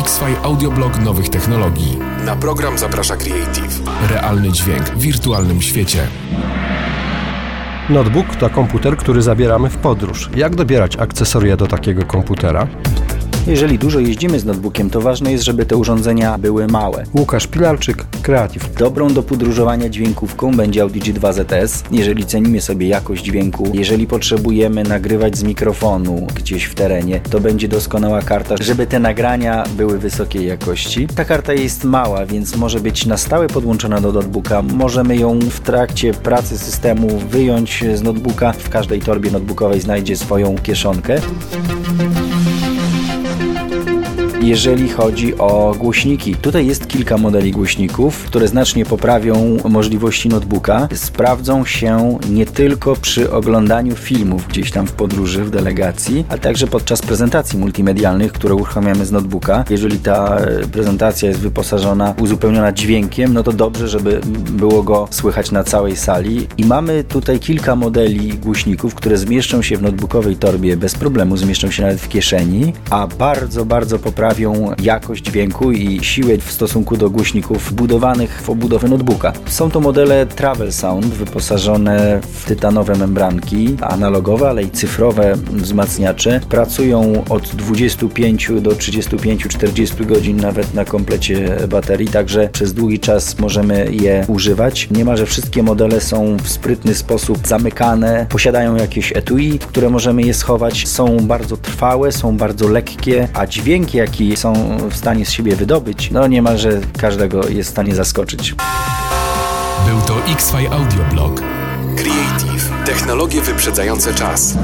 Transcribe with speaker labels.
Speaker 1: X-Fi Audioblog nowych technologii. Na program zaprasza Creative. Realny dźwięk w wirtualnym świecie.
Speaker 2: Notebook to komputer, który zabieramy w podróż. Jak dobierać akcesoria do takiego komputera?
Speaker 3: Jeżeli dużo jeździmy z notebookiem, to ważne jest, żeby te urządzenia były małe.
Speaker 2: Łukasz Pilarczyk, Creative.
Speaker 3: Dobrą do podróżowania dźwiękówką będzie Audi 2 ZS, jeżeli cenimy sobie jakość dźwięku. Jeżeli potrzebujemy nagrywać z mikrofonu gdzieś w terenie, to będzie doskonała karta, żeby te nagrania były wysokiej jakości. Ta karta jest mała, więc może być na stałe podłączona do notebooka. Możemy ją w trakcie pracy systemu wyjąć z notebooka. W każdej torbie notebookowej znajdzie swoją kieszonkę jeżeli chodzi o głośniki. Tutaj jest kilka modeli głośników, które znacznie poprawią możliwości notebooka. Sprawdzą się nie tylko przy oglądaniu filmów gdzieś tam w podróży, w delegacji, ale także podczas prezentacji multimedialnych, które uruchamiamy z notebooka. Jeżeli ta prezentacja jest wyposażona, uzupełniona dźwiękiem, no to dobrze, żeby było go słychać na całej sali. I mamy tutaj kilka modeli głośników, które zmieszczą się w notebookowej torbie bez problemu, zmieszczą się nawet w kieszeni, a bardzo, bardzo poprawią poprawią jakość dźwięku i siłę w stosunku do głośników budowanych w obudowie notebooka. Są to modele Travel Sound wyposażone w tytanowe membranki analogowe, ale i cyfrowe wzmacniacze. Pracują od 25 do 35-40 godzin nawet na komplecie baterii, także przez długi czas możemy je używać. Niemalże wszystkie modele są w sprytny sposób zamykane, posiadają jakieś etui, w które możemy je schować. Są bardzo trwałe, są bardzo lekkie, a dźwięki, jakie są w stanie z siebie wydobyć, no niemalże każdego jest w stanie zaskoczyć.
Speaker 1: Był to X-Fi Audioblog. Creative. Technologie wyprzedzające czas.